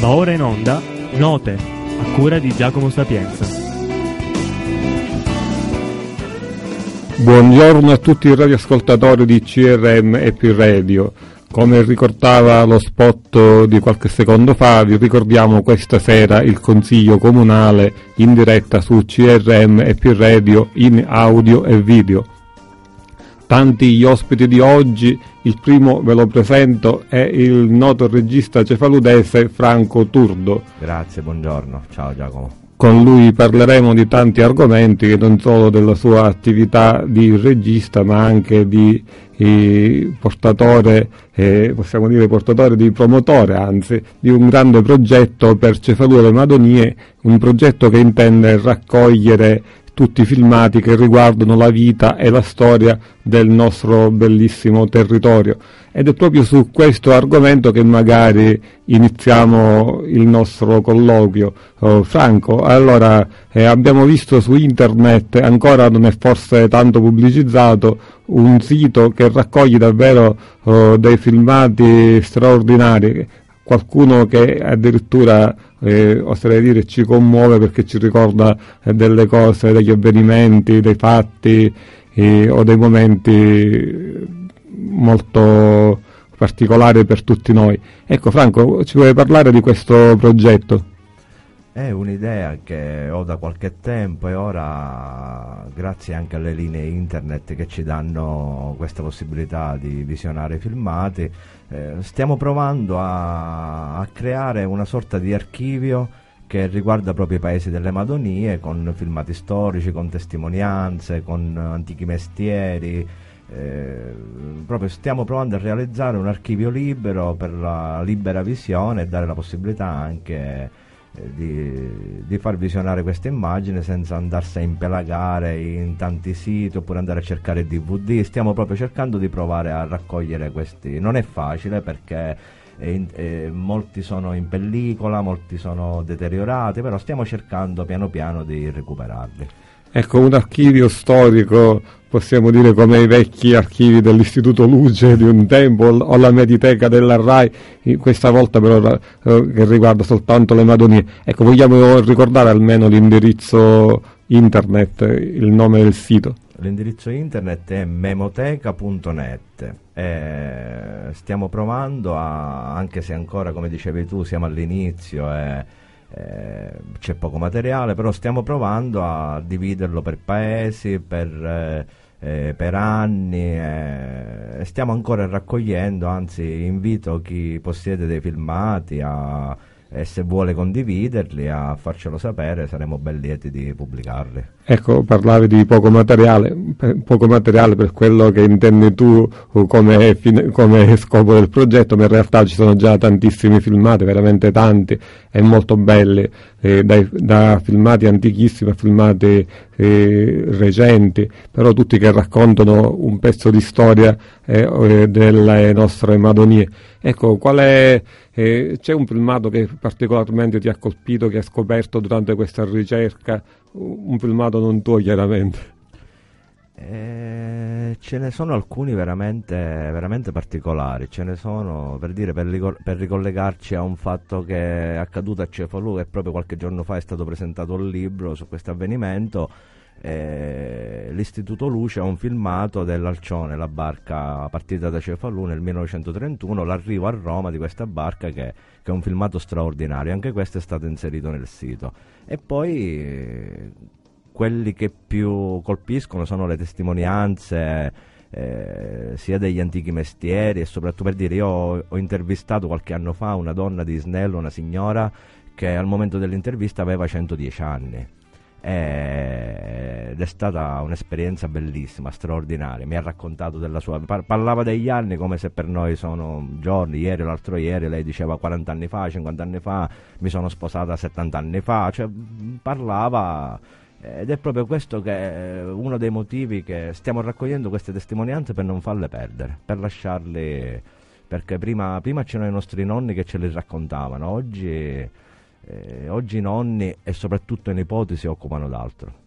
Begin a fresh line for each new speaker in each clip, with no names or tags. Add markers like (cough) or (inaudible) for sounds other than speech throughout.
Va ora in onda Note, a cura di Giacomo Sapienza.
Buongiorno a tutti i radioascoltatori di CRM e P Radio. Come ricordava lo spot di qualche secondo fa, vi ricordiamo questa sera il Consiglio Comunale in diretta su CRM e P Radio in audio e video. Tanti gli ospiti di oggi, il primo ve lo presento, è il noto regista cefaludese Franco Turdo.
Grazie, buongiorno, ciao Giacomo.
Con lui parleremo di tanti argomenti, non solo della sua attività di regista, ma anche di eh, portatore, eh, possiamo dire portatore di promotore, anzi, di un grande progetto per Cefalù Madonie, un progetto che intende raccogliere tutti i filmati che riguardano la vita e la storia del nostro bellissimo territorio. Ed è proprio su questo argomento che magari iniziamo il nostro colloquio. Oh, Franco, allora eh, abbiamo visto su internet, ancora non è forse tanto pubblicizzato, un sito che raccoglie davvero oh, dei filmati straordinari qualcuno che addirittura eh, oserei dire ci commuove perché ci ricorda eh, delle cose, degli avvenimenti, dei fatti eh, o dei momenti molto particolari per tutti noi. Ecco Franco, ci vuoi parlare di questo progetto?
È un'idea che ho da qualche tempo e ora, grazie anche alle linee internet che ci danno questa possibilità di visionare i filmati, eh, stiamo provando a, a, creare una sorta di archivio che riguarda proprio i paesi delle Madonie, con filmati storici, con testimonianze, con antichi mestieri. Eh, stiamo provando a realizzare un archivio libero per la libera visione e dare la possibilità anche di, di, far visionare questa immagine senza andarsi a impelagare in tanti siti oppure andare a cercare DVD. Stiamo proprio cercando di provare a raccogliere questi. Non è facile perché eh, eh, molti sono in pellicola, molti sono deteriorati, però stiamo cercando piano piano di recuperarli.
Ecco, un archivio storico, possiamo dire come i vecchi archivi dell'Istituto Luce di un tempo o la Mediteca della RAI, questa volta però eh, che riguarda soltanto le Madonie. Ecco, vogliamo ricordare almeno l'indirizzo internet, il nome del sito?
L'indirizzo internet è memoteca.net. Eh, stiamo provando a, anche se ancora come dicevi tu siamo all'inizio, eh, eh, c'è poco materiale, però stiamo provando a dividerlo per paesi, per, eh, eh per anni, eh, stiamo ancora raccogliendo, anzi invito chi possiede dei filmati a e se vuole condividerli a farcelo sapere saremo ben lieti di pubblicarli.
Ecco, parlavi di poco materiale, poco materiale per quello che intendi tu come, fine, come, scopo del progetto, ma in realtà ci sono già tantissimi filmati, veramente tanti e molto belli, eh, dai, da filmati antichissimi a filmati eh, recenti, però tutti che raccontano un pezzo di storia eh, delle nostre Madonie. Ecco, qual è, eh, c'è un filmato che particolarmente ti ha colpito, che hai scoperto durante questa ricerca? Un filmato non tuo chiaramente.
Eh, ce ne sono alcuni veramente, veramente, particolari, ce ne sono per, dire, per, ricor- per, ricollegarci a un fatto che è accaduto a Cefalù e proprio qualche giorno fa è stato presentato un libro su questo avvenimento eh, l'Istituto Luce ha un filmato dell'Alcione, la barca partita da Cefalù nel 1931, l'arrivo a Roma di questa barca che, che, è un filmato straordinario, anche questo è stato inserito nel sito. E poi quelli che più colpiscono sono le testimonianze eh, sia degli antichi mestieri e soprattutto per dire io ho, ho intervistato qualche anno fa una donna di Snello, una signora che al momento dell'intervista aveva 110 anni ed è stata un'esperienza bellissima, straordinaria. Mi ha raccontato della sua. parlava degli anni come se per noi sono giorni, ieri o l'altro ieri. Lei diceva 40 anni fa, 50 anni fa, mi sono sposata 70 anni fa. Cioè, parlava. Ed è proprio questo che è uno dei motivi che stiamo raccogliendo queste testimonianze per non farle perdere, per lasciarle. Perché prima, prima c'erano i nostri nonni che ce le raccontavano, oggi eh, oggi i nonni e soprattutto i nipoti si occupano d'altro.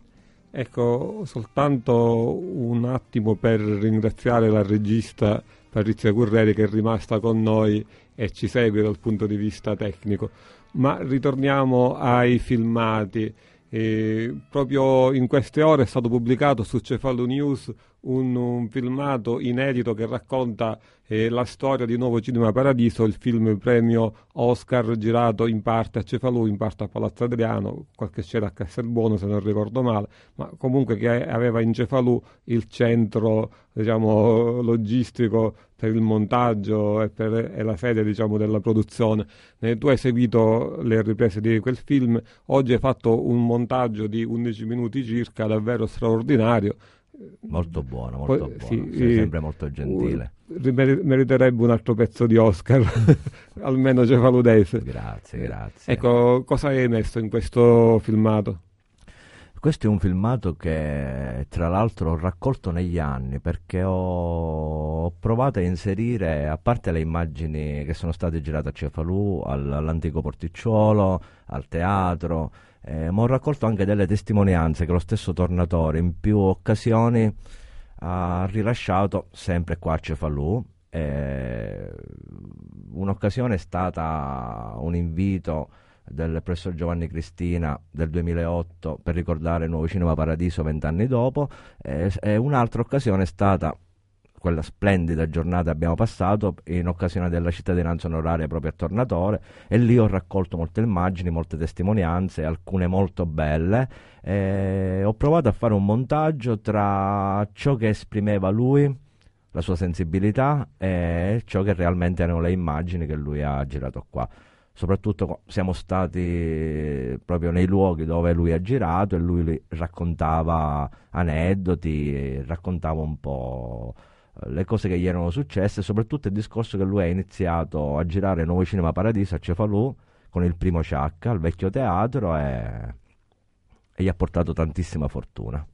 Ecco, soltanto un attimo per ringraziare la regista Patrizia Curreri che è rimasta con noi e ci segue dal punto di vista tecnico. Ma ritorniamo ai filmati. E proprio in queste ore è stato pubblicato su Cefalo News un, un filmato inedito che racconta eh, la storia di Nuovo Cinema Paradiso, il film premio Oscar girato in parte a Cefalù, in parte a Palazzo Adriano, qualche scena a Castelbuono se non ricordo male, ma comunque che aveva in Cefalù il centro diciamo, logistico per il montaggio e, per, e la sede diciamo, della produzione. Eh, tu hai seguito le riprese di quel film, oggi hai fatto un montaggio di 11 minuti circa, davvero straordinario
Molto buono, molto Poi, buono. Sì, Sei sempre molto gentile.
meriterebbe un altro pezzo di Oscar, (laughs) almeno cefaludese.
Grazie, grazie.
Ecco, cosa hai messo in questo filmato?
Questo è un filmato che tra l'altro ho raccolto negli anni perché ho provato a inserire, a parte le immagini che sono state girate a Cefalù, all'antico porticciolo, al teatro, eh, ma ho raccolto anche delle testimonianze che lo stesso Tornatore in più occasioni ha rilasciato sempre qua a Cefalù. Eh, un'occasione è stata un invito del professor Giovanni Cristina del 2008 per ricordare il nuovo Cinema Paradiso vent'anni dopo e, e un'altra occasione è stata quella splendida giornata abbiamo passato in occasione della cittadinanza onoraria proprio a Tornatore e lì ho raccolto molte immagini, molte testimonianze, alcune molto belle. E ho provato a fare un montaggio tra ciò che esprimeva lui, la sua sensibilità e ciò che realmente erano le immagini che lui ha girato qua. Soprattutto siamo stati proprio nei luoghi dove lui ha girato e lui raccontava aneddoti, raccontava un po' le cose che gli erano successe, soprattutto il discorso che lui ha iniziato a girare Nuovo Cinema Paradiso a Cefalù con il primo Ciacca al vecchio teatro e, e gli ha portato tantissima fortuna.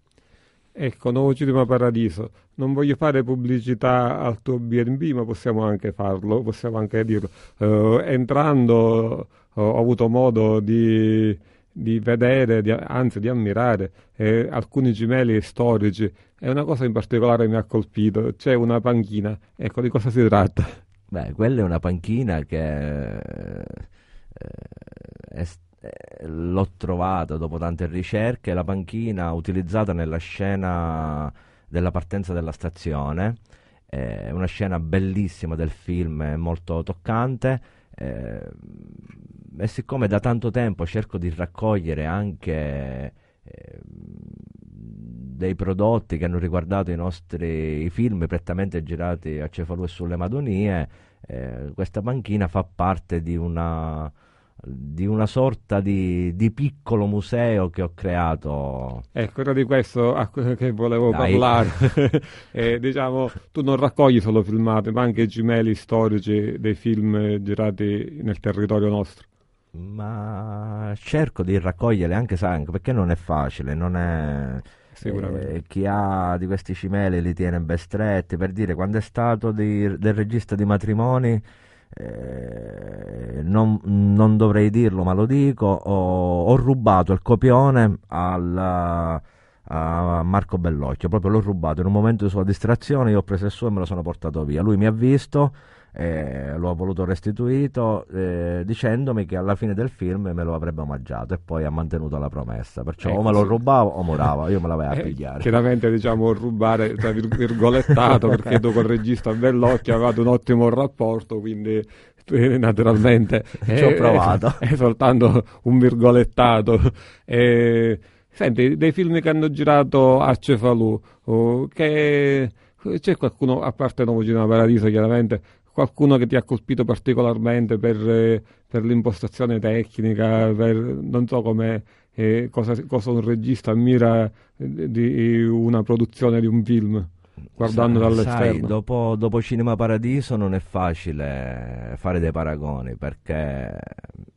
Ecco, Nuovo Cinema Paradiso, non voglio fare pubblicità al tuo BNB, ma possiamo anche farlo, possiamo anche dirlo. Uh, entrando uh, ho avuto modo di di vedere, di, anzi di ammirare eh, alcuni gemelli storici e una cosa in particolare mi ha colpito, c'è una panchina, ecco di cosa si tratta?
Beh, quella è una panchina che eh, è, eh, l'ho trovata dopo tante ricerche, la panchina utilizzata nella scena della partenza della stazione, è una scena bellissima del film, molto toccante. Eh, e siccome da tanto tempo cerco di raccogliere anche eh, dei prodotti che hanno riguardato i nostri film prettamente girati a Cefalù e sulle Madonie, eh, questa panchina fa parte di una, di una sorta di, di, piccolo museo che ho creato.
Ecco, era di questo che volevo Dai. parlare. (laughs) (laughs) eh, diciamo, tu non raccogli solo filmati, ma anche gemelli storici dei film girati nel territorio nostro
ma cerco di raccogliere anche, sai, perché non è facile, non è... Eh, chi ha di questi cimeli li tiene ben stretti. Per dire quando è stato di, del regista di matrimoni eh, non, non, dovrei dirlo ma lo dico ho, ho rubato il copione al, a Marco Bellocchio proprio l'ho rubato. In un momento di sua distrazione io ho preso il suo e me lo sono portato via. Lui mi ha visto eh, lo ha voluto restituito eh, dicendomi che alla fine del film me lo avrebbe omaggiato e poi ha mantenuto la promessa. Perciò ecco, o me lo rubavo o morava io me l'avevo eh, a pigliare.
chiaramente diciamo rubare tra virgolettato perché (laughs) tu col regista Bellocchio avevate un ottimo rapporto quindi eh, naturalmente
ci ho provato. (laughs)
è, è soltanto un virgolettato. E, senti dei film che hanno girato a Cefalù oh, che c'è qualcuno a parte Nuovo Cinema Paradiso chiaramente qualcuno che ti ha colpito particolarmente per, eh, per l'impostazione tecnica, per, non so come, eh, cosa, cosa, un regista ammira eh, di una produzione di un film guardando sai, dall'esterno.
Sai, dopo, dopo, Cinema Paradiso non è facile fare dei paragoni perché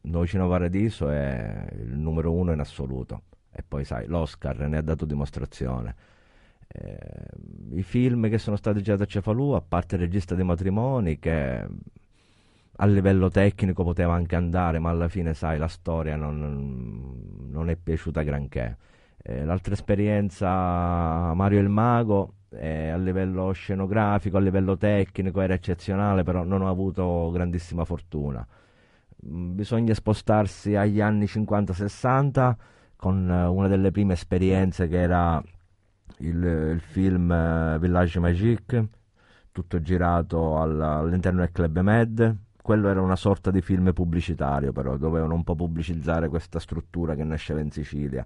Nuovo Cinema Paradiso è il numero uno in assoluto e poi sai l'Oscar ne ha dato dimostrazione eh, i film che sono stati girati a Cefalù, a parte il regista dei matrimoni che a livello tecnico poteva anche andare, ma alla fine, sai, la storia non, non è piaciuta granché. Eh, l'altra esperienza, Mario il Mago, eh, a livello scenografico, a livello tecnico era eccezionale, però non ho avuto grandissima fortuna. Mm, bisogna spostarsi agli anni 50-60 con eh, una delle prime esperienze che era il, il film eh, Village Magique, tutto girato al, all'interno del Club Med. Quello era una sorta di film pubblicitario, però dovevano un po' pubblicizzare questa struttura che nasceva in Sicilia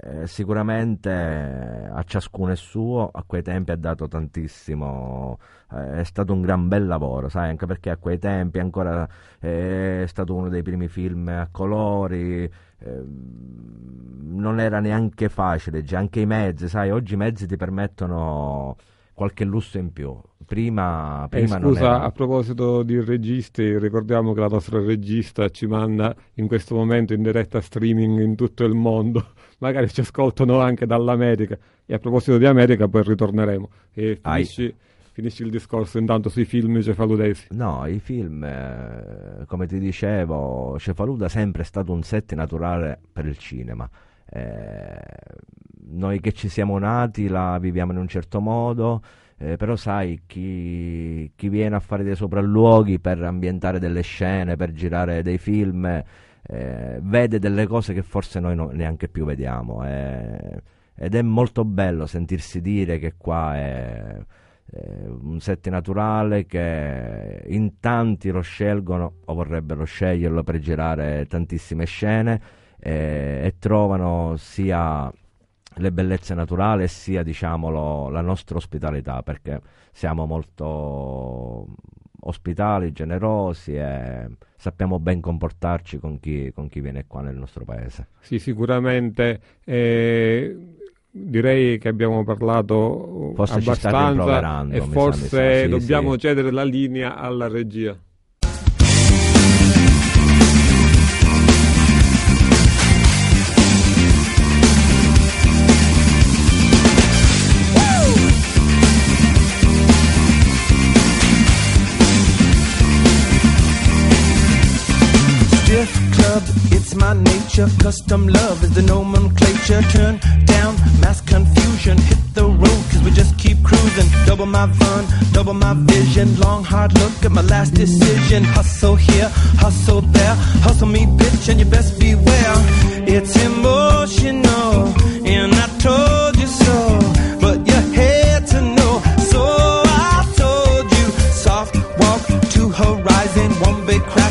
eh, sicuramente a ciascuno è suo, a quei tempi ha dato tantissimo, eh, è stato un gran bel lavoro, sai, anche perché a quei tempi ancora eh, è stato uno dei primi film a colori, ehm, non era neanche facile, già anche i mezzi, sai, oggi i mezzi ti permettono qualche lusso in più. Prima,
eh,
prima
eh, scusa,
era...
a proposito di registi, ricordiamo che la nostra regista ci manda in questo momento in diretta streaming in tutto il mondo. (laughs) Magari ci ascoltano anche dall'America. E a proposito di America, poi ritorneremo. E finisci, finisci il discorso intanto sui film cefaludesi.
No, i film, eh, come ti dicevo, Cefaluda è sempre stato un set naturale per il cinema. Eh, noi che ci siamo nati la viviamo in un certo modo, eh, però sai, chi, chi, viene a fare dei sopralluoghi per ambientare delle scene, per girare dei film, eh, vede delle cose che forse noi no, neanche più vediamo. Eh, ed è molto bello sentirsi dire che qua è, è un set naturale che in tanti lo scelgono o vorrebbero sceglierlo per girare tantissime scene eh, e trovano sia le bellezze naturali sia diciamolo la nostra ospitalità perché siamo molto ospitali, generosi e sappiamo ben comportarci con chi, con chi viene qua nel nostro paese.
Sì, sicuramente. Eh, direi che abbiamo parlato
forse
abbastanza e forse dobbiamo sì. cedere la linea alla regia. Nature. Custom love is the nomenclature. Turn down mass confusion. Hit the road, cause we just keep cruising. Double my fun, double my vision. Long, hard look at my last decision. Hustle here, hustle there. Hustle me, bitch, and you best beware. It's emotional, and I told you so. But you had to know, so I told you. Soft walk to horizon. One big crash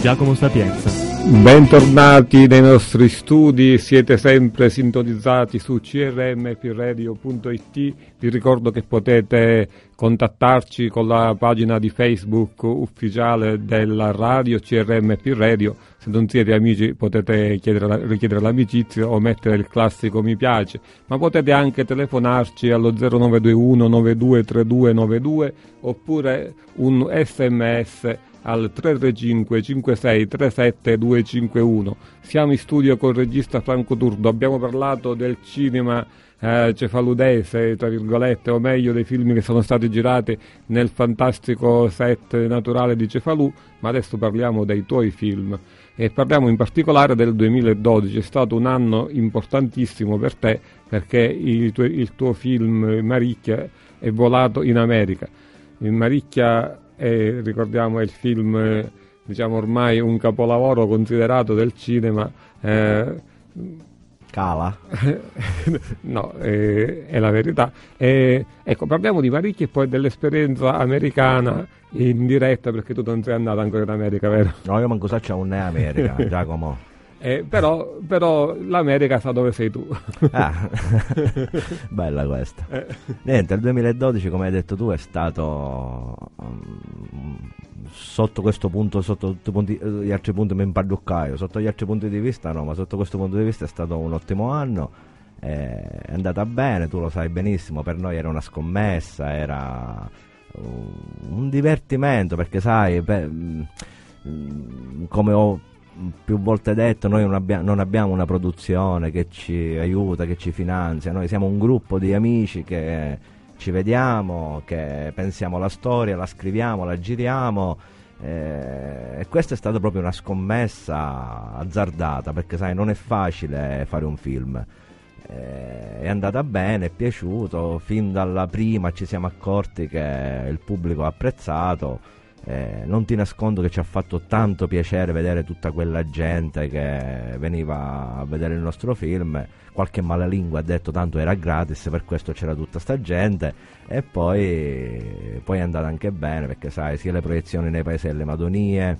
Giacomo Sapienza.
Bentornati nei nostri studi, siete sempre sintonizzati su crmpiradio.it. Vi ricordo che potete contattarci con la pagina di Facebook ufficiale della radio CRMP Radio. Se non siete amici potete chiedere, richiedere l'amicizia o mettere il classico mi piace, ma potete anche telefonarci allo 0921 923292 oppure un sms al 335 56 37 251. Siamo in studio con il regista Franco Turdo, abbiamo parlato del cinema eh, cefaludese, tra virgolette, o meglio dei film che sono stati girati nel fantastico set naturale di Cefalù, ma adesso parliamo dei tuoi film e parliamo in particolare del 2012, è stato un anno importantissimo per te perché il tuo, il tuo film Maricchia è volato in America. In Maricchia e ricordiamo è il film diciamo ormai un capolavoro considerato del cinema eh,
Cala? (laughs)
no, eh, è la verità. Eh, ecco, parliamo di Maricchi e poi dell'esperienza americana in diretta, perché tu non sei andato ancora in America, vero?
No, io manco sa c'è un America, (laughs) Giacomo.
Eh, però, però, l'America sa dove sei tu.
ah, (laughs) bella questa. Eh. Niente, il 2012, come hai detto tu, è stato um, sotto questo punto, sotto tutti punti, eh, gli altri punti mi impadduccaio, sotto gli altri punti di vista no, ma sotto questo punto di vista è stato un ottimo anno. È andata bene, tu lo sai benissimo, per noi era una scommessa, era un divertimento perché sai, beh, come ho più volte detto, noi non, abbia, non, abbiamo una produzione che ci aiuta, che ci finanzia, noi siamo un gruppo di amici che ci vediamo, che pensiamo la storia, la scriviamo, la giriamo eh, e questa è stata proprio una scommessa azzardata perché sai non è facile fare un film. Eh, è andata bene, è piaciuto, fin dalla prima ci siamo accorti che il pubblico ha apprezzato eh, non ti nascondo che ci ha fatto tanto piacere vedere tutta quella gente che veniva a vedere il nostro film. Qualche malalingua ha detto tanto era gratis, per questo c'era tutta sta gente. E poi, poi è andata anche bene perché, sai, sia le proiezioni nei paesi delle Madonie,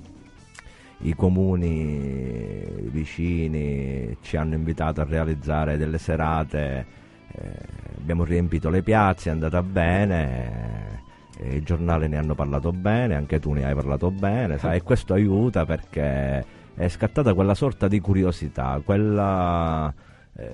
i comuni vicini ci hanno invitato a realizzare delle serate. Eh, abbiamo riempito le piazze, è andata bene eh, i giornali ne hanno parlato bene, anche tu ne hai parlato bene, sai, e questo aiuta perché è scattata quella sorta di curiosità, quella, eh,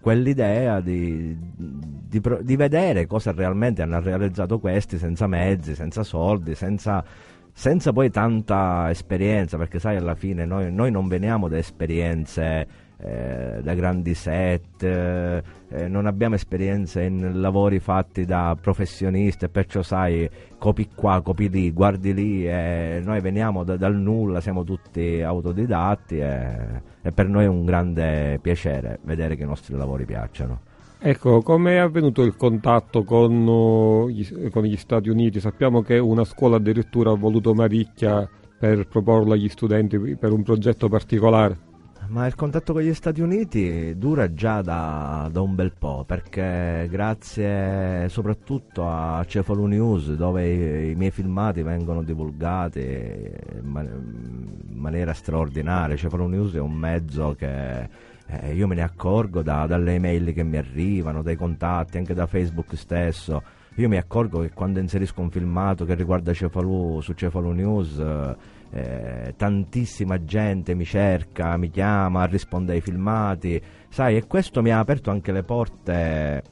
quell'idea di, di, di, vedere cosa realmente hanno realizzato questi senza mezzi, senza soldi, senza, senza poi tanta esperienza, perché sai alla fine noi, noi non veniamo da esperienze eh, da grandi set, eh, eh, non abbiamo esperienze in lavori fatti da professionisti, perciò sai, copi qua, copi lì, guardi lì, e noi veniamo da, dal nulla, siamo tutti autodidatti e, e per noi è un grande piacere vedere che i nostri lavori piacciono.
Ecco, come è avvenuto il contatto con, uh, gli, con, gli, Stati Uniti? Sappiamo che una scuola addirittura ha voluto Maricchia per proporlo agli studenti per un progetto particolare.
Ma il contatto con gli Stati Uniti dura già da, da, un bel po', perché grazie soprattutto a Cefalo News, dove i, i miei filmati vengono divulgati in, man- in maniera straordinaria, Cefalo News è un mezzo che eh, io me ne accorgo da, dalle email che mi arrivano, dai contatti, anche da Facebook stesso. Io mi accorgo che quando inserisco un filmato che riguarda Cefalù su Cefalù News eh, tantissima gente mi cerca, mi chiama, risponde ai filmati, sai, e questo mi ha aperto anche le porte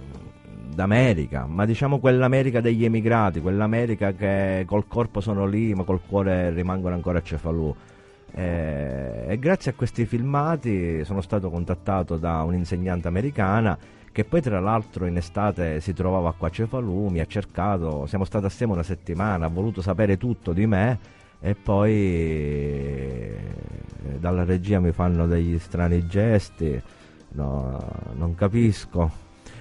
mm, d'America, ma diciamo quell'America degli emigrati, quell'America che col corpo sono lì ma col cuore rimangono ancora a Cefalù. Eh, e grazie a questi filmati sono stato contattato da un'insegnante americana che poi tra l'altro in estate si trovava qua a Cefalù, mi ha cercato, siamo stati assieme una settimana, ha voluto sapere tutto di me e poi eh, dalla regia mi fanno degli strani gesti, no, non capisco.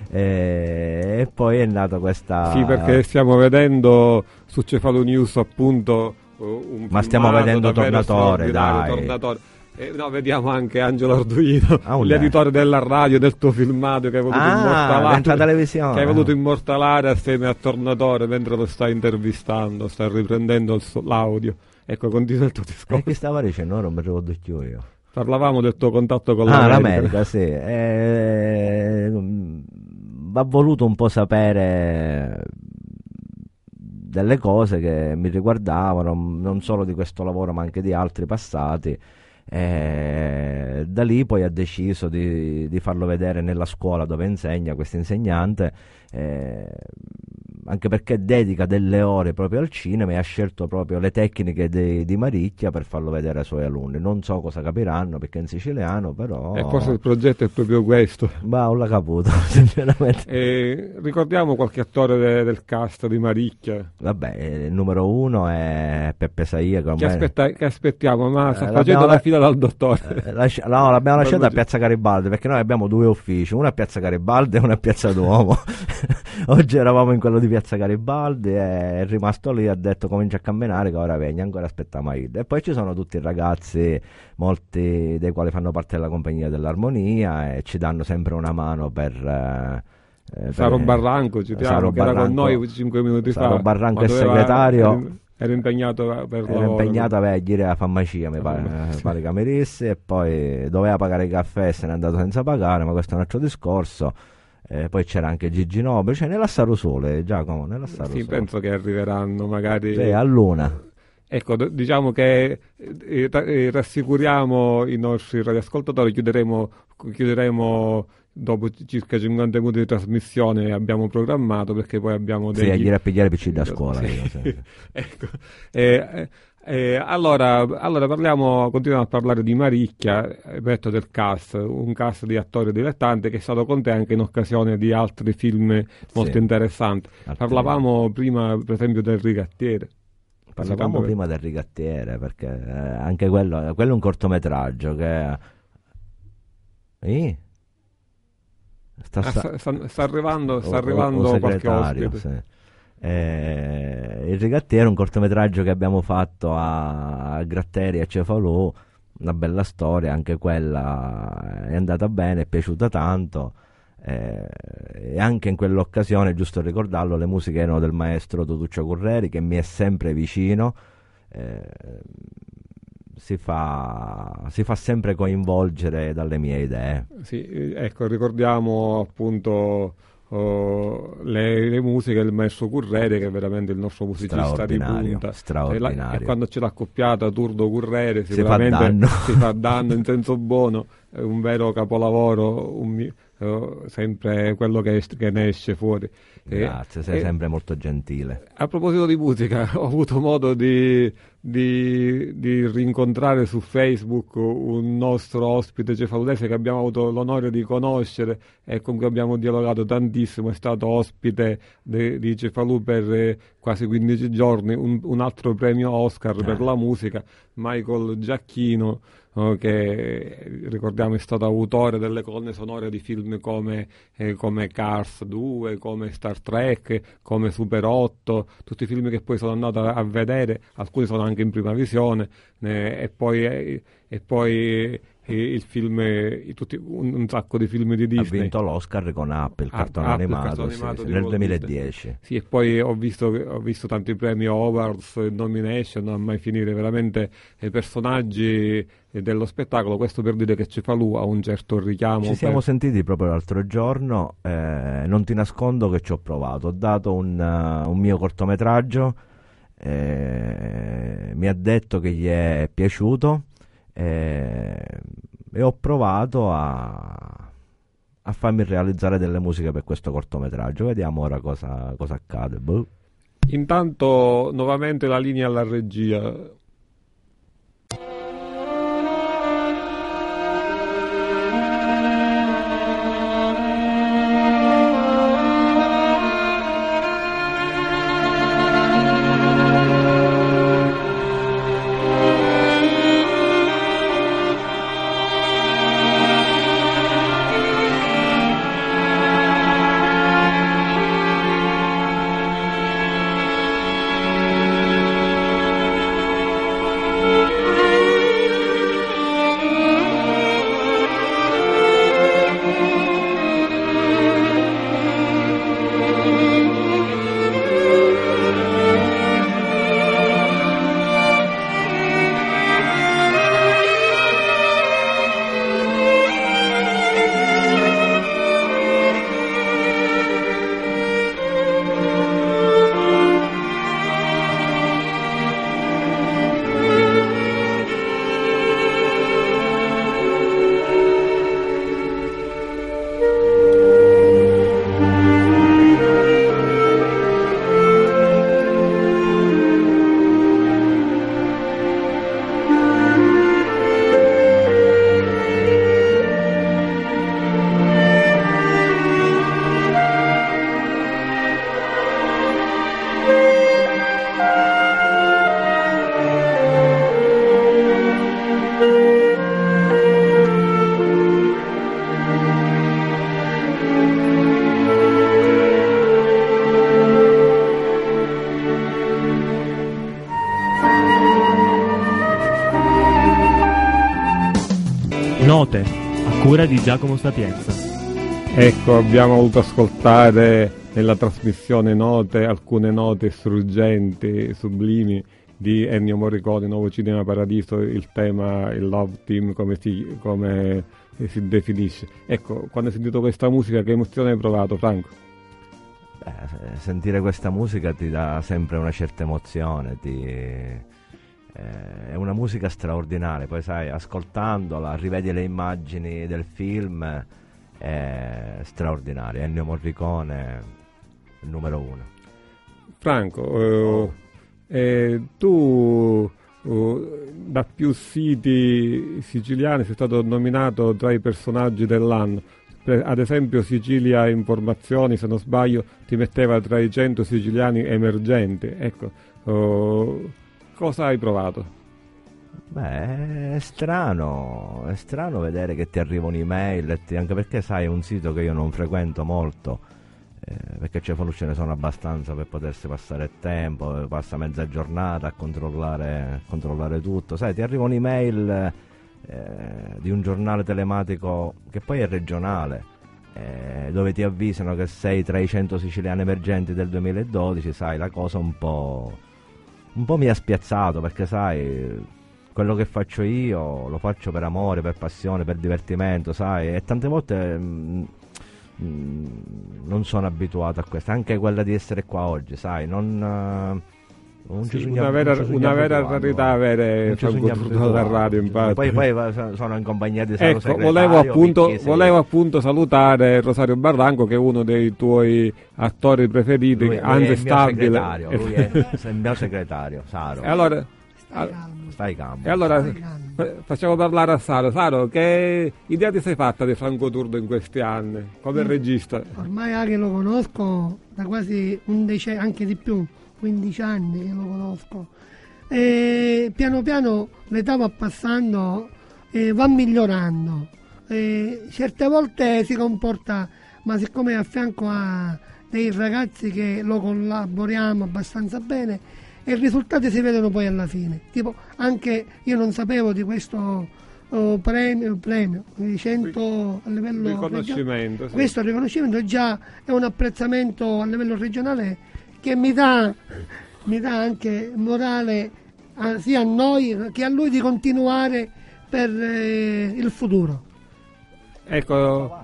E, e, poi è nata questa.
Sì, perché stiamo vedendo su Cefalo News appunto. Uh, un
Ma stiamo vedendo Tornatore, dai.
Tornatore. Eh, no, vediamo anche Angelo Arduino,
Ah,
l'editore della radio del tuo filmato che hai voluto
Ah,
immortalare. Che hai voluto immortalare assieme a Tornatore mentre lo stai intervistando, stai riprendendo suo- l'audio. Ecco, continua il tuo
E
discorso.
chi stava dicendo? No, non mi ricordo più io.
Parlavamo del tuo contatto con
Ah,
l'America.
l'America, sì. Eh, va voluto un po' sapere delle cose che mi riguardavano, non solo di questo lavoro ma anche di altri passati. Eh, da lì poi ha deciso di, di farlo vedere nella scuola dove insegna questo insegnante, eh, anche perché dedica delle ore proprio al cinema e ha scelto proprio le tecniche di, di Maricchia per farlo vedere ai suoi alunni. Non so cosa capiranno perché è in siciliano, però...
E forse il progetto è proprio questo.
Ma non l'ha caputo, (laughs) sinceramente.
E ricordiamo qualche attore de- del cast di Maricchia.
Vabbè, eh, il numero uno è Peppe Saia. Che
Che, aspetta- che aspettiamo? Ma sta
Eh,
facendo la
la-
fila dal dottore.
Eh, lascia- no, l'abbiamo lasciato a Piazza Garibaldi perché noi abbiamo due uffici, uno a Piazza Garibaldi e uno a Piazza Duomo. (laughs) Oggi eravamo in quello di Piazza Garibaldi e è rimasto lì, ha detto comincia a camminare che ora vieni, ancora aspettiamo Aida. E poi ci sono tutti i ragazzi, molti dei quali fanno parte della compagnia dell'armonia e ci danno sempre una mano per... eh, eh,
Saro
per-
Barranco, citiamo,
Saro
che era con
Barranco-
noi 5 minuti
Saro
fa.
Barranco
ma
è segretario.
Era, impegnato per
Era impegnato a gire a farmacia, mi
Ah,
pare, amerisse, e poi doveva pagare il caffè e se n'è andato senza pagare, ma questo è un altro discorso. Eh, poi c'era anche Gigi Nobile, cioè nella Saro Sole, Giacomo, nella Saro
Sì,
Sole.
penso che arriveranno magari.
Sì, a luna.
Ecco, diciamo che eh, ra- eh, rassicuriamo i nostri radioascoltatori, chiuderemo, chiuderemo dopo circa 50 minuti di trasmissione, abbiamo programmato perché poi abbiamo
Sì, a
degli...
gire a pigliare PC da (laughs) scuola.
Sì.
sì. (laughs)
ecco. Eh, eh, eh, allora, allora parliamo, continuiamo a parlare di Maricchia, eh, detto del cast, un cast di attori dilettanti che è stato con te anche in occasione di altri film molto
Sì.
interessanti.
Altri-
Parlavamo prima, per esempio, del Rigattiere.
Parlavamo
Secondo-
prima del rigattiere, perché eh, anche quello, quello è un cortometraggio che... Ih? Sta, sta-
sta, sta- arrivando, sta
o-
arrivando
o
qualche ospite.
sì. Eh, il Rigattiere è un cortometraggio che abbiamo fatto a, Gratteri a Cefalù, una bella storia, anche quella è andata bene, è piaciuta tanto. eh, e anche in quell'occasione, giusto ricordarlo, le musiche erano del maestro Totuccio Curreri che mi è sempre vicino. eh, si fa, si fa sempre coinvolgere dalle mie idee.
Sì, ecco, ricordiamo appunto oh, le, le musiche del maestro Currere, che è veramente il nostro musicista di punta.
straordinario.
E, quando ce l'ha accoppiata Turdo Currere,
Si fa
sicuramente
danno.
si fa danno in senso buono, è un vero capolavoro, un sempre quello che, es- che ne esce fuori. E-
Grazie, sei
e-
sempre molto gentile.
a proposito di musica, (laughs) ho avuto modo di, di- di rincontrare su Facebook un nostro ospite cefaludese che abbiamo avuto l'onore di conoscere e con cui abbiamo dialogato tantissimo. È stato ospite de- di Cefalù per eh, quasi 15 giorni, un, un altro premio Oscar per
Ah.
la musica, Michael Giacchino. Oh, che ricordiamo è stato autore delle colonne sonore di film come, eh, come Cars 2, come Star Trek, come Super 8, tutti i film che poi sono andato a, a vedere, alcuni sono anche in prima visione, eh, e poi, eh, e poi eh, il film, tutti- un, un sacco di film di
Ha
Disney.
vinto l'Oscar con Up, il
Ah,
cartone
il
animato,
cartone
sì,
animato
sì, nel
Walt
2010.
Sì, e poi ho visto, ho visto tanti premi awards, nomination, a mai finire, veramente i personaggi eh, dello spettacolo, questo per dire che Cefalù ha un certo richiamo.
Ci siamo
per-
sentiti proprio l'altro giorno, eh, non ti nascondo che ci ho provato, ho dato un, eh, un mio cortometraggio, eh, mi ha detto che gli è piaciuto eh, e ho provato a, a farmi realizzare delle musiche per questo cortometraggio, vediamo ora cosa, cosa accade. Boh.
Intanto nuovamente la linea alla regia.
A cura di Giacomo Sapienza.
Ecco, abbiamo voluto ascoltare nella trasmissione note, alcune note struggenti, sublimi di Ennio Morricone, Nuovo Cinema Paradiso, il tema, il love team, come si, come si definisce. Ecco, quando hai sentito questa musica, che emozione hai provato, Franco?
Beh, sentire questa musica ti dà sempre una certa emozione, ti, eh, è una musica straordinaria, poi sai, ascoltandola, rivedi le immagini del film, è straordinaria, Ennio Morricone, il numero uno.
Franco, eh, eh, tu uh, da più siti siciliani sei stato nominato tra i personaggi dell'anno. ad esempio Sicilia Informazioni, se non sbaglio, ti metteva tra i 100 siciliani emergenti. Ecco, uh, cosa hai provato?
Beh, è strano, è strano vedere che ti arriva un'email, anche perché sai, è un sito che io non frequento molto eh, perché ce ne sono abbastanza per potersi passare tempo, passa mezza giornata a controllare, controllare tutto. Sai, ti arriva un'email eh, di un giornale telematico che poi è regionale, eh, dove ti avvisano che sei tra i 100 siciliani emergenti del 2012, sai, la cosa un po', un po' mi ha spiazzato perché sai quello che faccio io lo faccio per amore, per passione, per divertimento, sai, e tante volte mh, mm, Mm, non sono abituato a questo, anche quella di essere qua oggi, sai, non...
Sì, una, vera, una vera rarità avere Franco da radio infatti.
Poi, poi, sono in compagnia di
Saro ecco, volevo appunto, volevo appunto, salutare Rosario Barranco che è uno dei tuoi attori preferiti
lui,
anzi
lui
stabile
lui è il mio segretario Saro
e allora
Stai calmo. Stai calmo.
E allora calmo. facciamo parlare a Saro. Saro, che idea ti sei fatta di Franco Turdo in questi anni come mm. regista?
Ormai anche lo conosco da quasi un decennio, anche di più, 15 anni che lo conosco. E piano piano l'età va passando e va migliorando. E certe volte si comporta, ma siccome è a fianco a dei ragazzi che lo collaboriamo abbastanza bene, e i risultati si vedono poi alla fine. Tipo, anche io non sapevo di questo oh, premio, premio, di 100 a livello
riconoscimento.
Sì. Questo riconoscimento già è un apprezzamento a livello regionale che mi dà, mi dà anche morale a, sia a noi che a lui di continuare per eh, il futuro.
Ecco,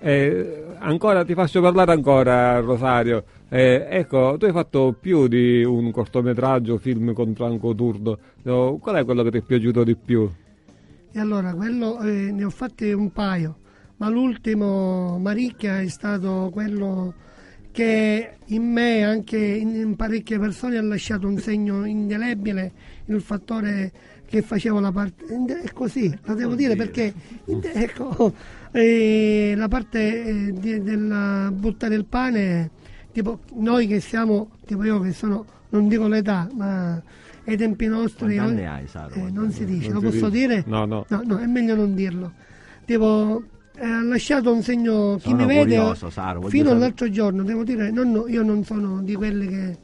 eh, ancora ti faccio parlare ancora Rosario. Eh, ecco, tu hai fatto più di un cortometraggio, film con Franco Turdo. Qual è quello che ti è piaciuto di più?
E allora, quello eh, ne ho fatti un paio, ma l'ultimo, Maricchia, è stato quello che in me, anche in, parecchie persone, ha lasciato un segno indelebile, il fattore che facevo la parte... È così, la devo dire perché... Ecco, eh, la parte eh, del buttare il pane tipo noi che siamo, tipo io che sono, non dico l'età, ma ai tempi nostri...
Anni hai, Saro?
Eh, non si dice, non lo posso dice. dire?
No, no.
No, no, è meglio non dirlo. Tipo, ha lasciato un segno, chi sono mi vede, curioso, Saro, fino all'altro giorno, devo dire, no, io non sono di quelli che...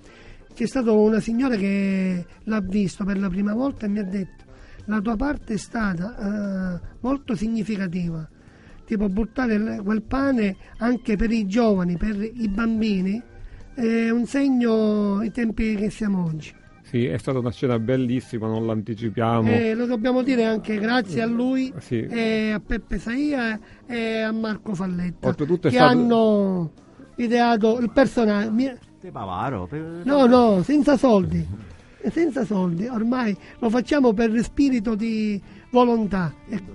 C'è stata una signora che l'ha visto per la prima volta e mi ha detto la tua parte è stata uh, molto significativa tipo buttare quel pane anche per i giovani, per i bambini, è un segno ai tempi che siamo oggi.
Sì, è stata una scena bellissima, non l'anticipiamo.
Eh, lo dobbiamo dire anche grazie a lui, sì. e a Peppe Saia e a Marco Falletta, che stato... hanno ideato il personaggio.
Di Bavaro?
No, no, senza soldi. senza soldi, ormai lo facciamo per spirito di volontà. Ecco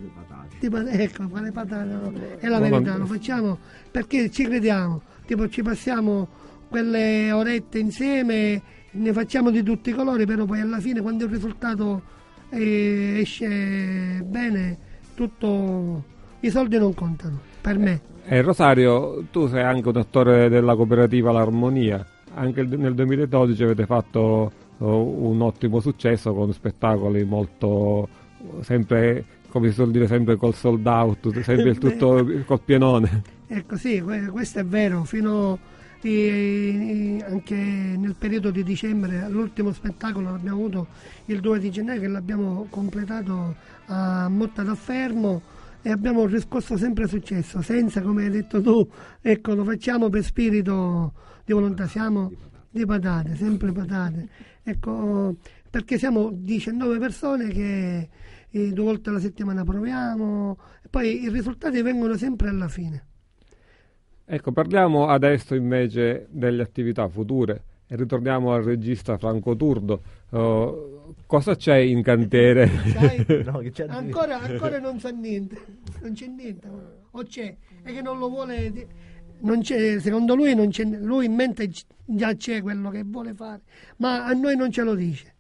tipo, ecco, quale patate, no, è la verità, lo facciamo perché ci crediamo, tipo ci passiamo quelle orette insieme, ne facciamo di tutti i colori, però poi alla fine quando il risultato eh, esce bene, tutto, i soldi non contano, per me.
Eh, Rosario, tu sei anche un attore della cooperativa L'Armonia, anche nel 2012 avete fatto oh, un ottimo successo con spettacoli molto sempre come si suol dire sempre col sold out, sempre il tutto (laughs) col pienone.
Ecco sì, questo è vero, fino e anche nel periodo di dicembre, l'ultimo spettacolo l'abbiamo avuto il 2 di gennaio che l'abbiamo completato a Motta da Fermo e abbiamo riscosso sempre successo, senza, come hai detto tu, ecco, lo facciamo per spirito di volontà, siamo di patate, sempre patate. Ecco, perché siamo 19 persone che eh, due volte alla settimana proviamo, e poi i risultati vengono sempre alla fine.
Ecco, parliamo adesso invece delle attività future e ritorniamo al regista Franco Turdo. Uh, cosa c'è in cantiere? (laughs)
No, c'è
ancora, ancora non sa niente, non c'è niente, o c'è, è che non lo vuole, di- non c'è, secondo lui, non c'è, lui in mente gi- già c'è quello che vuole fare, ma a noi non ce lo dice.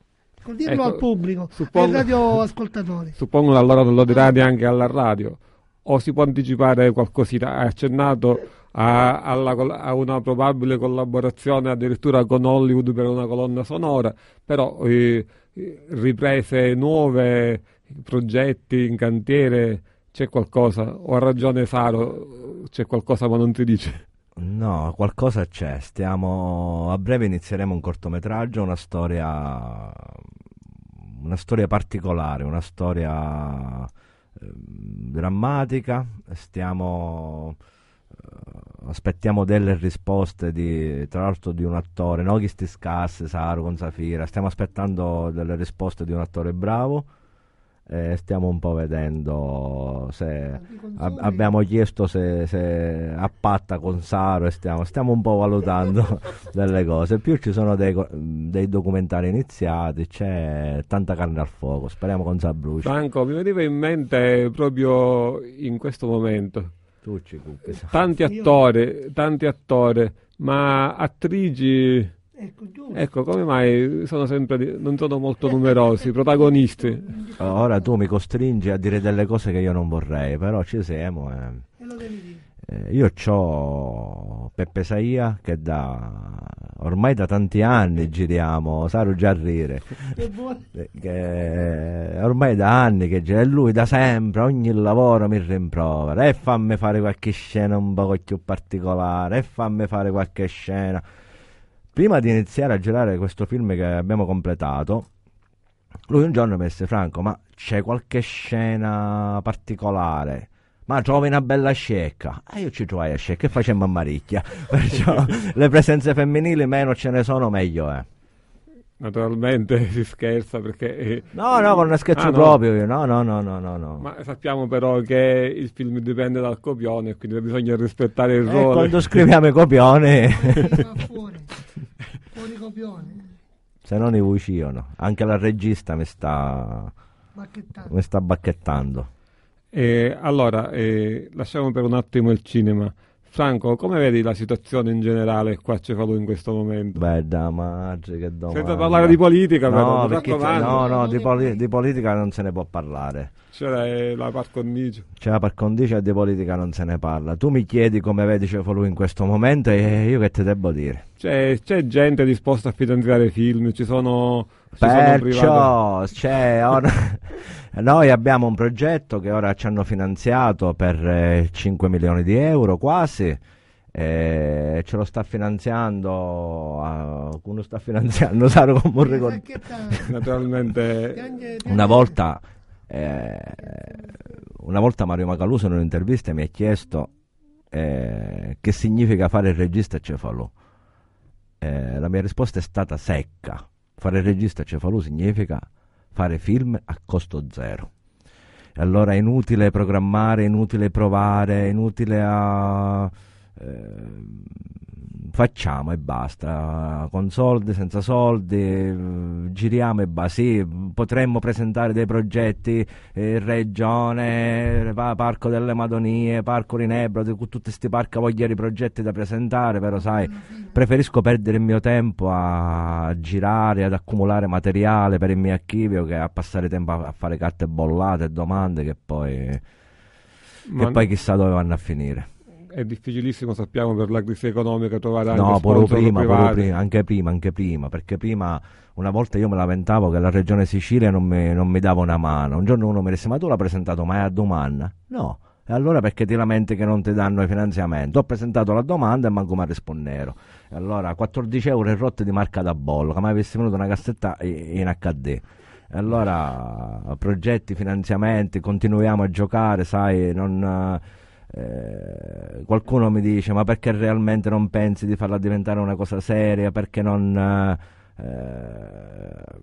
Dirlo
Ecco,
al pubblico,
suppongo-
ai radioascoltatori.
Suppongo allora non lo dirà neanche alla radio. O si può anticipare qualcosina? Hai accennato a, alla a una probabile collaborazione addirittura con Hollywood per una colonna sonora, però eh, riprese nuove, progetti in cantiere, c'è qualcosa? O ha ragione Saro, c'è qualcosa ma non si dice?
No, qualcosa c'è. Stiamo a breve inizieremo un cortometraggio, una storia una storia particolare, una storia eh, drammatica. Stiamo aspettiamo delle risposte di tra l'altro di un attore, Noghi Scasse, Saro con Safira. Stiamo aspettando delle risposte di un attore bravo. e stiamo un po' vedendo se Ab- abbiamo chiesto se, se a patta con Saro e stiamo, stiamo un po' valutando (laughs) delle cose. Più ci sono dei, dei documentari iniziati, c'è tanta carne al fuoco. Speriamo con Sabruci.
Franco, mi veniva in mente proprio in questo momento. Tanti attori, tanti attori, ma attrici,
Ecco,
ecco, come mai sono sempre di- non sono molto numerosi, (laughs) protagonisti?
Ora tu mi costringi a dire delle cose che io non vorrei, però ci siamo. eh.
E lo devi dire.
Eh, io ho Peppe Saia che da ormai da tanti anni giriamo, Saro già a rire.
Che?
Eh, che ormai da anni che gira e lui da sempre ogni lavoro mi rimprovera e fammi fare qualche scena un po' più particolare e fammi fare qualche scena prima di iniziare a girare questo film che abbiamo completato lui un giorno mi disse Franco ma c'è qualche scena particolare ma trovi una bella scecca e io ci trovai a scecca e facemmo a maricchia (laughs) perciò le presenze femminili meno ce ne sono meglio è
Naturalmente (laughs) si scherza perché... eh,
No, no, con una sketch
Ah, no.
proprio io. No, no, no, no, no, no.
Ma sappiamo però che il film dipende dal copione, quindi bisogna rispettare il
E
ruolo.
Eh, quando scriviamo i copioni, (laughs)
fuori, fuori copione.
se non i uccidono. Anche la regista mi sta,
Ma che tanto.
mi sta bacchettando.
Eh, allora, eh, lasciamo per un attimo il cinema. Franco, come vedi la situazione in generale qua a Cefalù in questo momento?
Beh, da madre, che domanda.
Senza parlare di politica, però,
No,
mi
perché no, no, di, poli- di politica non se ne può parlare.
C'è la par condicio.
C'è la par condicio e di politica non se ne parla. Tu mi chiedi come vedi Cefalù in questo momento e io che ti devo dire.
C'è, c'è gente disposta a finanziare film, ci sono, ci sono.
Perciò c'è ora- (laughs) noi abbiamo un progetto che ora ci hanno finanziato per eh, 5 milioni di euro quasi. eh, ce lo sta finanziando uno sta (laughs) finanziando Saro come un ricordo
Che tanto.
Naturalmente
una volta eh, una volta Mario Macaluso in un'intervista mi ha chiesto eh, che significa fare il regista a Cefalù Eh, la mia risposta è stata secca. Fare regista a Cefalù significa fare film a costo zero. Allora è inutile programmare, è inutile provare, è inutile a... eh, facciamo e basta, con soldi, senza soldi, eh, giriamo e basta. Sì, potremmo presentare dei progetti, eh, Regione, pa- Parco delle Madonie, Parco Rinebro, tutti questi parchi voglio i progetti da presentare, però sai, preferisco perdere il mio tempo a girare, ad accumulare materiale per il mio archivio che a passare tempo a fare carte bollate e domande che poi, che poi chissà dove vanno a finire.
È difficilissimo, sappiamo, per la crisi economica trovare anche
No,
sponsor
prima, pure
privati.
prima, anche prima, anche prima, perché prima una volta io me lamentavo che la regione Sicilia non mi, non mi dava una mano. Un giorno uno mi disse: Ma tu l'hai presentato mai a domanda? No. E allora perché ti lamenti che non ti danno i finanziamenti? Ho presentato la domanda e manco mi rispondero. E allora 14 euro e rotte di marca da bollo, che mi avessi venuto una cassetta in HD. E allora progetti, finanziamenti, continuiamo a giocare, sai, non, eh, qualcuno mi dice ma perché realmente non pensi di farla diventare una cosa seria, perché non... Eh,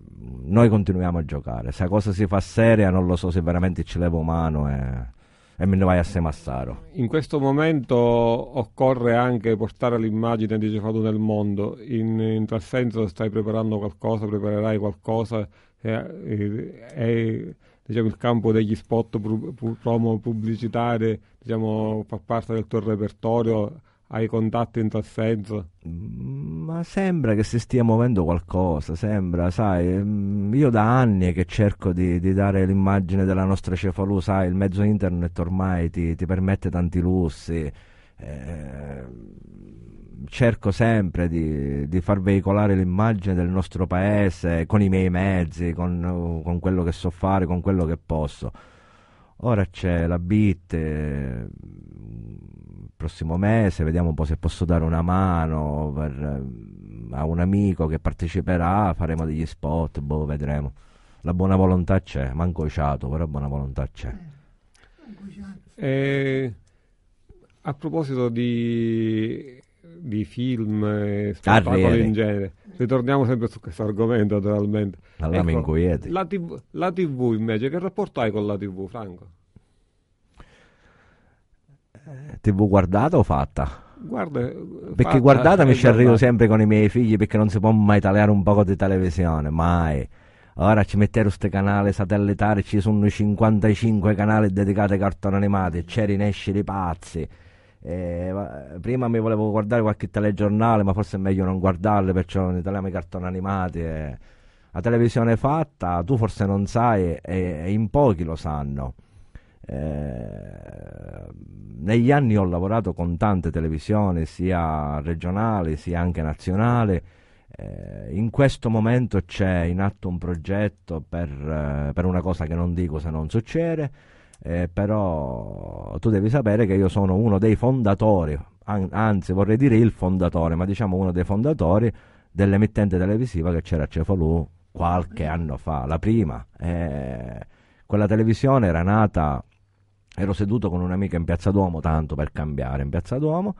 noi continuiamo a giocare, se la cosa si fa seria non lo so se veramente ci levo mano e e me ne vai a Semassaro.
In questo momento occorre anche portare l'immagine di Cefalù nel mondo, in, in, tal senso stai preparando qualcosa, preparerai qualcosa, è, diciamo, il campo degli spot promo pubblicitari diciamo, fa parte del tuo repertorio, hai contatti in tal senso?
Ma sembra che si stia muovendo qualcosa, sembra, sai, mm, io da anni che cerco di, di dare l'immagine della nostra Cefalù, sai, il mezzo internet ormai ti, ti permette tanti lussi, eh, cerco sempre di, di, far veicolare l'immagine del nostro paese con i miei mezzi, con, con quello che so fare, con quello che posso. Ora c'è la BIT, eh, prossimo mese, vediamo un po' se posso dare una mano per, eh, a un amico che parteciperà, faremo degli spot, boh, vedremo. La buona volontà c'è, manco ciato, però buona volontà c'è.
Eh, a proposito di, di film e spettacoli in genere, ritorniamo sempre su questo argomento naturalmente.
Ecco,
la, TV, la TV invece, che rapporto hai con la TV, Franco?
TV guardata o fatta?
Guarda,
perché fatta, guardata mi ci arrivo sempre con i miei figli perché non si può mai tagliare un poco di televisione, mai. Ora ci mettete questo canale satellitare, ci sono 55 canali dedicati ai cartoni animati, c'è rinesci di pazzi. Eh, prima mi volevo guardare qualche telegiornale, ma forse è meglio non guardarle, perciò non italiamo i cartoni animati. Eh. La televisione fatta, tu forse non sai e, e in pochi lo sanno. Eh, negli anni ho lavorato con tante televisioni, sia regionali sia anche nazionali. Eh, in questo momento c'è in atto un progetto per, eh, per, una cosa che non dico se non succede, eh, però tu devi sapere che io sono uno dei fondatori, an- anzi vorrei dire il fondatore, ma diciamo uno dei fondatori dell'emittente televisiva che c'era a Cefalù qualche anno fa, la prima. Eh, quella televisione era nata ero seduto con un'amica in Piazza Duomo, tanto per cambiare, in Piazza Duomo.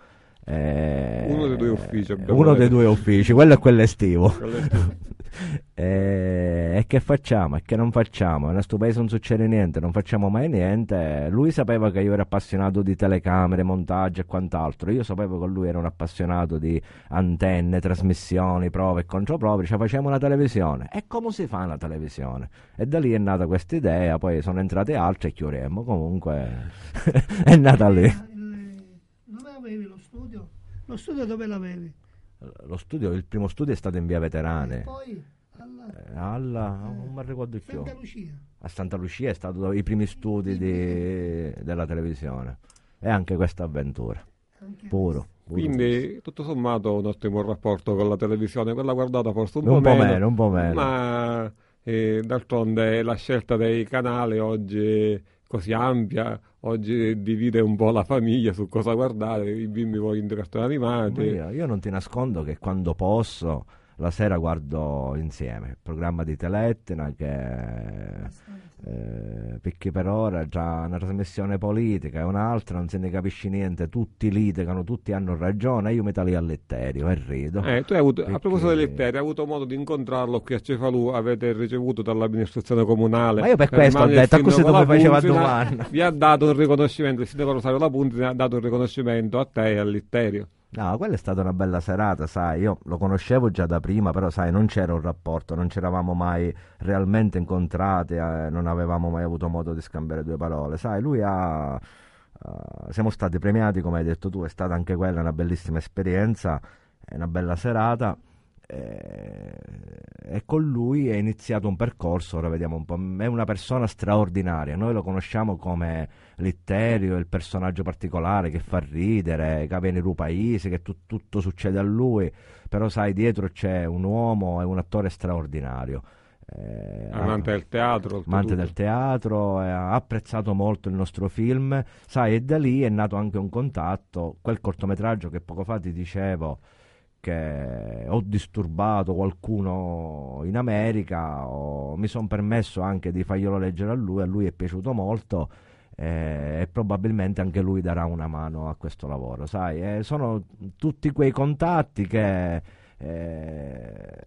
Eh, uno dei due uffici.
Uno dei due uffici, quello è quello estivo. (laughs) eh, e che facciamo? E che non facciamo? Nel nostro paese non succede niente, non facciamo mai niente. Lui sapeva che io ero appassionato di telecamere, montaggio e quant'altro. Io sapevo che lui era un appassionato di antenne, trasmissioni, prove e controprove. Cioè facciamo una televisione. E come si fa una televisione? E da lì è nata questa idea, poi sono entrate altre e chiudemmo. Comunque (laughs) è nata lì.
Avevi lo studio? Lo studio dove l'avevi?
Lo studio, il primo studio è stato in via Veterane.
E poi alla,
eh, alla eh, non mi ricordo
più. Santa Lucia.
A Santa Lucia è stato i primi studi di, della televisione. E anche questa avventura. Anche puro.
Quindi tutto sommato un ottimo rapporto con la televisione, quella guardata forse un,
un
po',
po
meno,
un po' meno.
Ma eh, d'altronde la scelta dei canali oggi così ampia, oggi divide un po' la famiglia su cosa guardare, i bimbi vogliono cartoni animati.
Io, io non ti nascondo che quando posso la sera guardo insieme. Il programma di Telettina che eh, perché per ora è già una trasmissione politica e un'altra non se ne capisce niente. Tutti litigano, tutti hanno ragione. Io mi taglio all'etterio e rido.
Eh, tu hai avuto, perché... a proposito dell'etterio hai avuto modo di incontrarlo qui a Cefalù avete ricevuto dall'amministrazione comunale.
Ma io per, per questo ho detto così mi faceva domanda.
vi ha dato un riconoscimento il sindaco Rosario La Punti ha dato un riconoscimento a te e all'Itterio
No, quella è stata una bella serata, sai, io lo conoscevo già da prima, però sai, non c'era un rapporto, non ci eravamo mai realmente incontrati, eh, non avevamo mai avuto modo di scambiare due parole, sai, lui ha... Uh, siamo stati premiati, come hai detto tu, è stata anche quella una bellissima esperienza, una bella serata e con lui è iniziato un percorso, ora vediamo un po', è una persona straordinaria, noi lo conosciamo come Litterio, il personaggio particolare che fa ridere, che viene in paesi, che tu, tutto succede a lui, però sai, dietro c'è un uomo e un attore straordinario.
Eh, amante del teatro
amante del teatro eh, ha apprezzato molto il nostro film sai e da lì è nato anche un contatto quel cortometraggio che poco fa ti dicevo perché ho disturbato qualcuno in America, o mi sono permesso anche di farglielo leggere a lui, a lui è piaciuto molto eh, e probabilmente anche lui darà una mano a questo lavoro, sai, eh, sono tutti quei contatti che eh,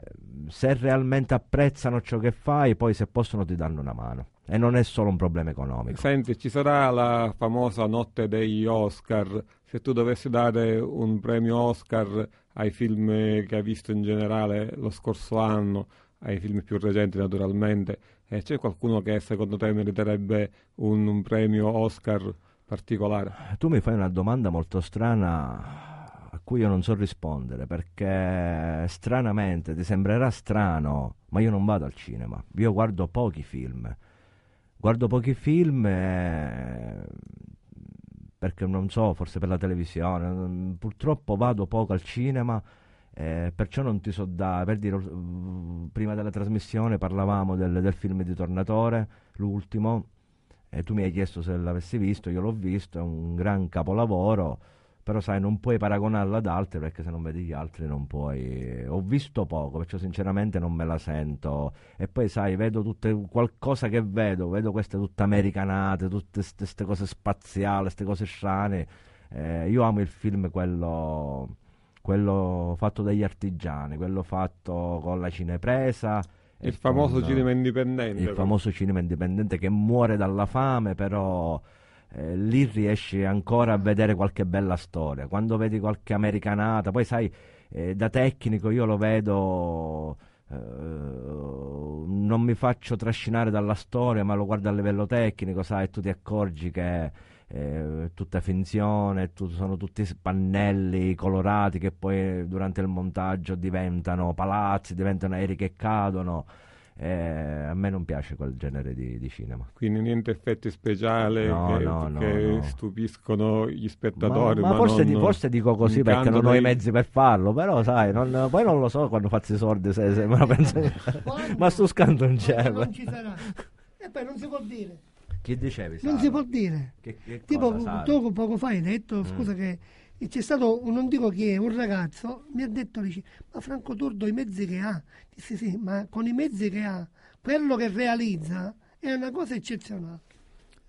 se realmente apprezzano ciò che fai, poi se possono ti danno una mano e non è solo un problema economico.
Senti, ci sarà la famosa notte degli Oscar, se tu dovessi dare un premio Oscar ai film che hai visto in generale lo scorso anno, ai film più recenti naturalmente, eh, c'è qualcuno che secondo te meriterebbe un, un premio Oscar particolare?
Tu mi fai una domanda molto strana a cui io non so rispondere perché stranamente ti sembrerà strano, ma io non vado al cinema, io guardo pochi film. Guardo pochi film eh, perché non so, forse per la televisione, purtroppo vado poco al cinema. Eh, perciò non ti so dare, per dire, prima della trasmissione parlavamo del, del film di Tornatore, l'ultimo, e tu mi hai chiesto se l'avessi visto, io l'ho visto, è un gran capolavoro, però sai non puoi paragonarla ad altri perché se non vedi gli altri non puoi ho visto poco perciò sinceramente non me la sento. E poi sai vedo tutte qualcosa che vedo vedo queste tutte americanate tutte queste cose spaziali queste cose strane. Eh, io amo il film quello quello fatto dagli artigiani quello fatto con la cinepresa
il famoso con, cinema indipendente
il famoso cinema indipendente che muore dalla fame però eh, lì riesci ancora a vedere qualche bella storia. Quando vedi qualche americanata, poi sai, eh, da tecnico io lo vedo, eh, non mi faccio trascinare dalla storia, ma lo guardo a livello tecnico, sai, tu ti accorgi che è tutta finzione, tu, sono tutti pannelli colorati che poi durante il montaggio diventano palazzi, diventano aerei che cadono. Eh, a me non piace quel genere di, di cinema.
Quindi niente effetti speciali
no,
che,
no,
che
no,
stupiscono gli spettatori.
Ma,
ma,
ma forse,
non,
di, forse, dico così perché non ho i mezzi per farlo, però sai, non, poi non lo so quando faccio i soldi se, se me lo penso. ma sto scanto non c'è.
Non ci sarà. E poi non si può dire.
Che dicevi?
Non
Saro?
si può dire.
Che, che
tipo,
cosa,
tu poco fa hai detto,
Mm.
scusa che e c'è stato, non dico chi è, un ragazzo, mi ha detto, dice, ma Franco Turdo i mezzi che ha, disse sì, ma con i mezzi che ha, quello che realizza è una cosa eccezionale.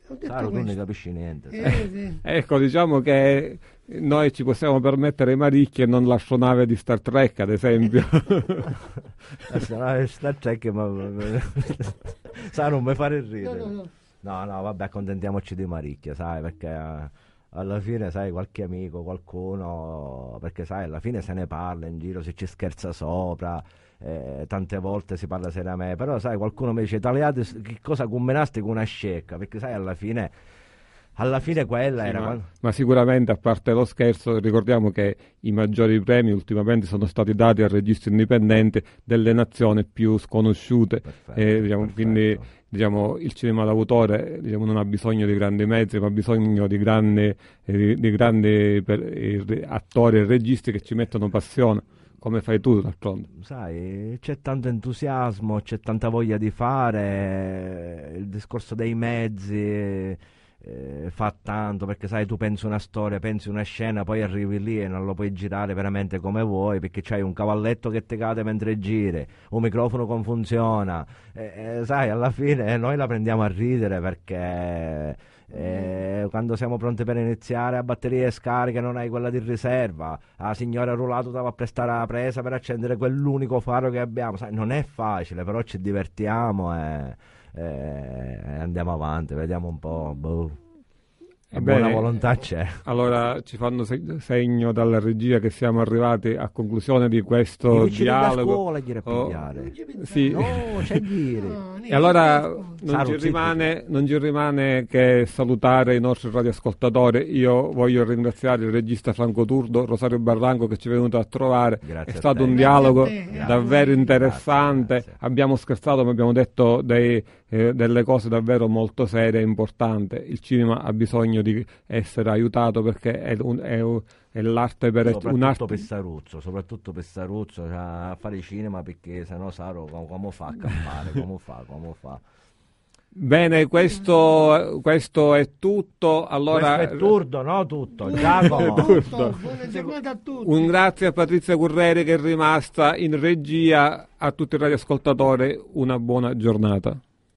Ho detto
Saro, tu non ne capisci niente.
Eh, sì. (laughs)
Ecco, diciamo che noi ci possiamo permettere i maricchi e non l'astronave di Star Trek, ad esempio. (laughs)
Adesso, no, Star Trek, ma... (laughs) Saro, non mi fare ridere.
no, no.
No, no, vabbè, accontentiamoci di Maricchia, sai, perché alla fine, sai, qualche amico, qualcuno, perché sai, alla fine se ne parla in giro, si ci scherza sopra, eh, tante volte si parla seriamente, però sai, qualcuno mi dice, tagliate, che cosa combinasti con una scecca, perché sai, alla fine, alla fine quella
Sì,
era...
ma,
quando-
ma sicuramente, a parte lo scherzo, ricordiamo che i maggiori premi ultimamente sono stati dati a registri indipendenti delle nazioni più sconosciute.
Perfetto,
Eh, diciamo, quindi diciamo, il cinema d'autore diciamo, non ha bisogno di grandi mezzi, ma ha bisogno di grandi, eh, di, di grandi per- eh, attori e registi che ci mettono passione, come fai tu d'altronde.
sai, c'è tanto entusiasmo, c'è tanta voglia di fare, il discorso dei mezzi eh, fa tanto perché sai, tu pensi una storia, pensi una scena, poi arrivi lì e non lo puoi girare veramente come vuoi perché c'hai un cavalletto che ti cade mentre giri, un microfono che funziona, eh, eh, sai, alla fine noi la prendiamo a ridere perché eh, quando siamo pronti per iniziare a batterie scariche non hai quella di riserva. La signora Rulato dava a prestare la presa per accendere quell'unico faro che abbiamo. Sai, non è facile però ci divertiamo e, e andiamo avanti vediamo un po' boh. la
Ebbene,
buona volontà c'è
Allora ci fanno se- segno dalla regia che siamo arrivati a conclusione di questo dialogo.
scuola gli era
Oh. Sì.
no c'è
No, niente,
E allora non ci, rimane, non ci rimane che salutare i nostri radioascoltatori. Io voglio ringraziare il regista Franco Turdo, Rosario Barranco che ci è venuto a trovare.
Grazie
è stato un dialogo davvero interessante.
Grazie, grazie.
Abbiamo scherzato, ma abbiamo detto dei, eh, delle cose davvero molto serie e importanti. Il cinema ha bisogno di essere aiutato perché è, un- è un- è l'arte per
soprattutto
un'arte
Pessaruzzo soprattutto Pessaruzzo cioè, a fare cinema perché sennò Saro com- come fa a campare (laughs) come fa come fa
Bene, questo, questo è tutto. Allora,
Questo è turdo, no? Tutto. Giacomo. (laughs)
tutto.
Un grazie a Patrizia Curreri che è rimasta in regia, a tutti i radioascoltatori una buona giornata.